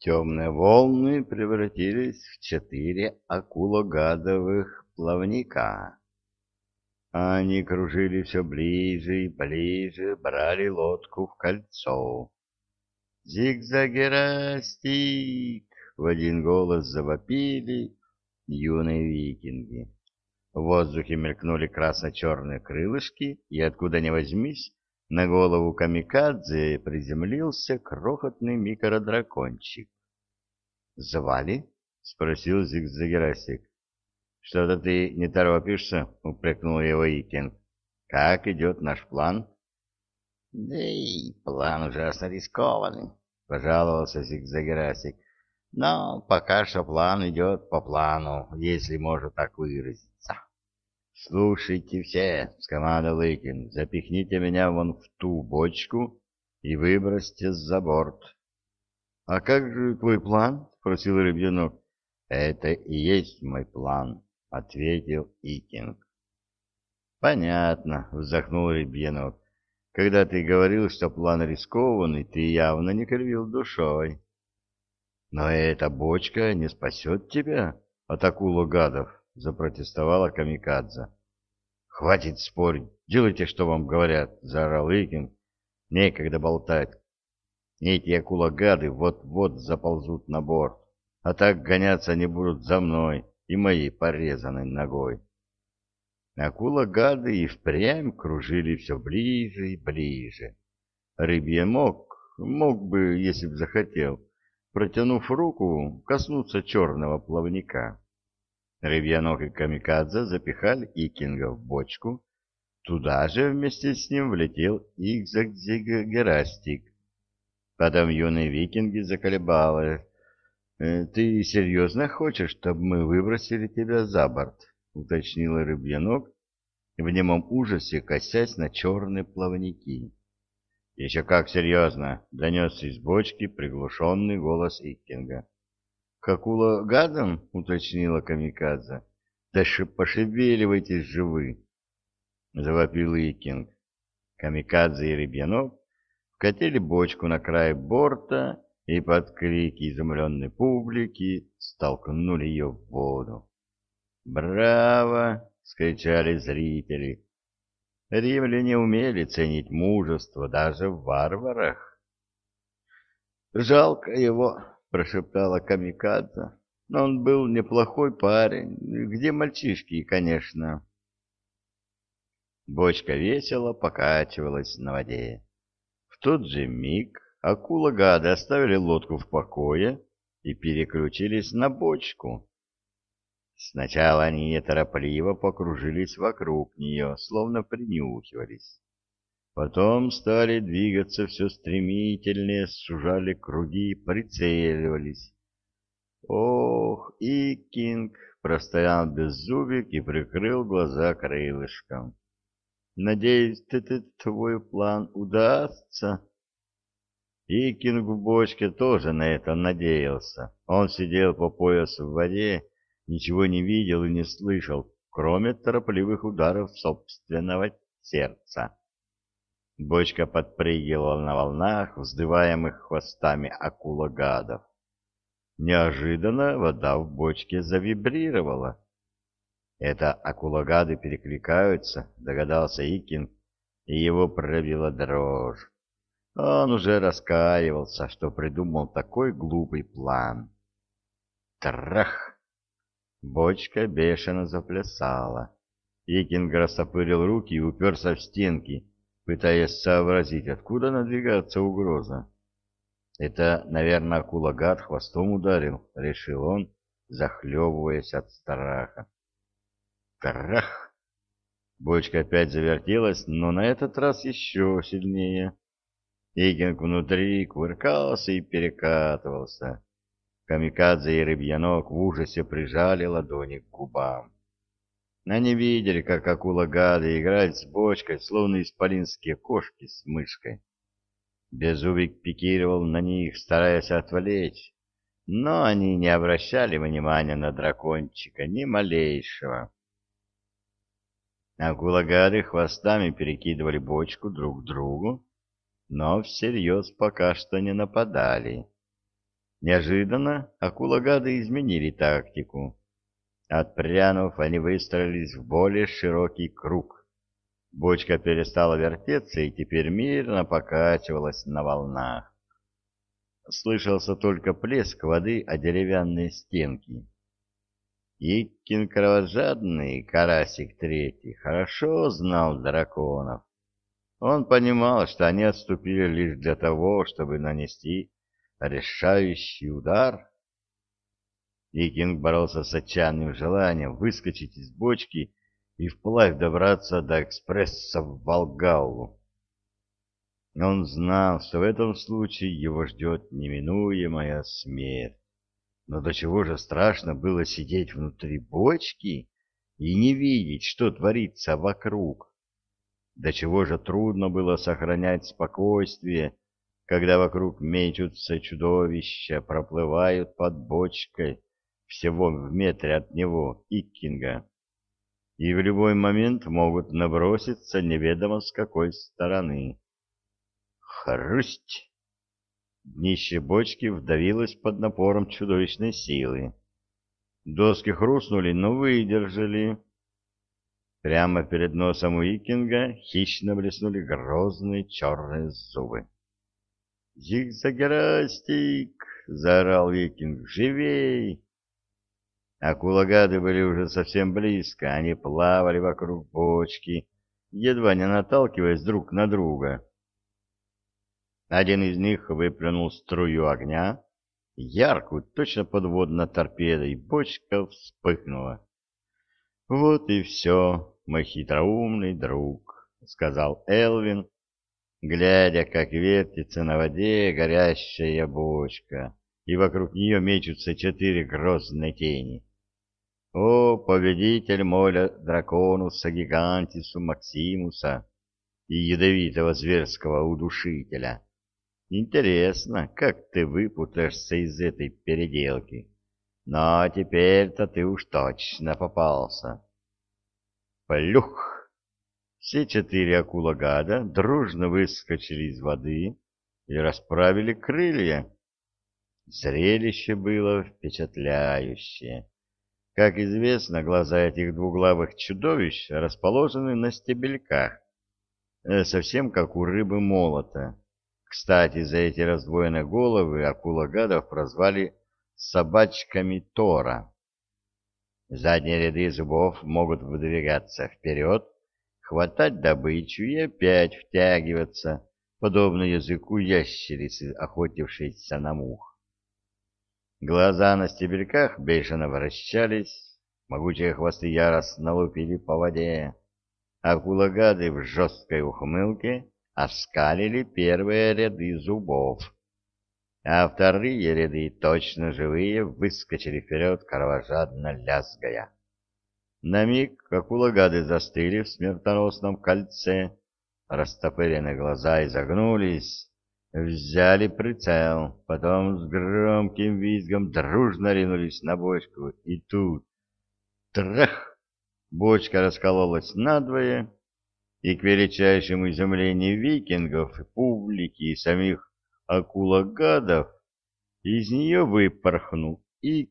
Темные волны превратились в четыре акулогадовых плавника. Они кружили все ближе и ближе, брали лодку в кольцо. «Зигзагерастик!» — в один голос завопили юные викинги. В воздухе мелькнули красно-черные крылышки, и откуда ни возьмись, на голову камикадзе приземлился крохотный микродракончик. «Звали?» — спросил Зигзагерасик. «Что-то ты не торопишься?» — упрекнул его Икинг. «Как идет наш план?» «Да и план ужасно рискованный», — пожаловался Зигзагерасик. «Но пока что план идет по плану, если можно так выразиться». «Слушайте все», — скомандовал Икин, — «запихните меня вон в ту бочку и выбросьте за борт». «А как же твой план?» — спросил рыбьенок. «Это и есть мой план», — ответил Икинг. «Понятно», — вздохнул рыбьенок. «Когда ты говорил, что план рискованный, ты явно не кривил душой». «Но эта бочка не спасет тебя от акулу гадов», — запротестовала Камикадзе. «Хватит спорить, делайте, что вам говорят», — заорал Икин. «Некогда болтать. Эти акулагады вот-вот заползут на борт, а так гоняться они будут за мной и моей порезанной ногой». Акулагады и впрямь кружили все ближе и ближе. Рыбья мог, мог бы, если б захотел, протянув руку, коснуться черного плавника. Рыбьянок и Камикадзе запихали Икинга в бочку. Туда же вместе с ним влетел Игзагзигерастик. Потом юные викинги заколебали. «Э, «Ты серьезно хочешь, чтобы мы выбросили тебя за борт?» — уточнил Рыбьянок, в немом ужасе косясь на черные плавники. «Еще как серьезно!» — донесся из бочки приглушенный голос Иккинга. «Какула гадом?» — уточнила Камикадзе. «Да пошевеливайтесь же вы!» — завопил Икинг. Камикадзе и Ребьянов вкатили бочку на край борта и под крики изумленной публики столкнули ее в воду. «Браво!» — скричали зрители. Римляне умели ценить мужество даже в варварах. «Жалко его!» — прошептала Камикадзе. Но он был неплохой парень. Где мальчишки, конечно. Бочка весело покачивалась на воде. В тот же миг акула-гады оставили лодку в покое и переключились на бочку. Сначала они неторопливо покружились вокруг нее, словно принюхивались. Потом стали двигаться все стремительнее, сужали круги, прицеливались. «Ох, Икинг!» — простоял беззубик и прикрыл глаза крылышком. «Надеюсь, ты, твой план удастся?» Икинг в бочке тоже на это надеялся. Он сидел по пояс в воде, ничего не видел и не слышал, кроме торопливых ударов собственного сердца. Бочка подпрыгивала на волнах, вздываемых хвостами акулагадов. Неожиданно вода в бочке завибрировала. Это акулагады перекликаются, догадался Икин, и его пробила дрожь. Он уже раскаивался, что придумал такой глупый план. Трах! Бочка бешено заплясала. Икин растопырил руки и уперся в стенки, пытаясь сообразить, откуда надвигается угроза. «Это, наверное, акула-гад хвостом ударил», — решил он, захлебываясь от страха. Трах! Бочка опять завертелась, но на этот раз еще сильнее. Игинг внутри кувыркался и перекатывался. Камикадзе и Рыбьянок в ужасе прижали ладони к губам. Они видели, как акула-гады играют с бочкой, словно исполинские кошки с мышкой. Беззубик пикировал на них, стараясь отвлечь, но они не обращали внимания на дракончика, ни малейшего. Акулагады хвостами перекидывали бочку друг к другу, но всерьез пока что не нападали. Неожиданно акулагады изменили тактику. Отпрянув, они выстроились в более широкий круг. Бочка перестала вертеться и теперь мирно покачивалась на волнах. Слышался только плеск воды о деревянные стенки. Иккин кровожадный, карасик третий, хорошо знал драконов. Он понимал, что они отступили лишь для того, чтобы нанести решающий удар. Икинг боролся с отчаянным желанием выскочить из бочки и вплавь добраться до экспресса в Волгаллу. Он знал, что в этом случае его ждет неминуемая смерть. Но до чего же страшно было сидеть внутри бочки и не видеть, что творится вокруг. До чего же трудно было сохранять спокойствие, когда вокруг мечутся чудовища, проплывают под бочкой всего в метре от него, Иккинга, и в любой момент могут наброситься неведомо с какой стороны. Хрусть! Днище бочки вдавилось под напором чудовищной силы. Доски хрустнули, но выдержали. Прямо перед носом у Икинга хищно блеснули грозные черные зубы. «Зигзагерастик!» — заорал Викинг. «Живей!» Акулагады были уже совсем близко, они плавали вокруг бочки, едва не наталкиваясь друг на друга. Один из них выплюнул струю огня, яркую, точно подводной торпедой, бочка вспыхнула. — Вот и все, мой хитроумный друг, — сказал Элвин, глядя, как вертится на воде горящая бочка, и вокруг нее мечутся четыре грозные тени. О, победитель моля драконуса гигантису Максимуса и ядовитого зверского удушителя! Интересно, как ты выпутаешься из этой переделки. Но теперь-то ты уж точно попался. Плюх! Все четыре акула-гада дружно выскочили из воды и расправили крылья. Зрелище было впечатляющее. Как известно, глаза этих двуглавых чудовищ расположены на стебельках, э, совсем как у рыбы молота. Кстати, за эти раздвоенные головы акула-гадов прозвали собачками Тора. Задние ряды зубов могут выдвигаться вперед, хватать добычу и опять втягиваться, подобно языку ящерицы, охотившейся на мух. Глаза на стебельках бешено вращались, могучие хвосты яростно лупили по воде, а кулагады в жесткой ухмылке оскалили первые ряды зубов, а вторые ряды, точно живые, выскочили вперед, кровожадно лязгая. На миг акулагады застыли в смертоносном кольце, растопыренные глаза изогнулись, Взяли прицел, потом с громким визгом дружно ринулись на бочку, и тут... Трах! Бочка раскололась надвое, и к величайшему изумлению викингов, публики и самих акулагадов из нее выпорхнул и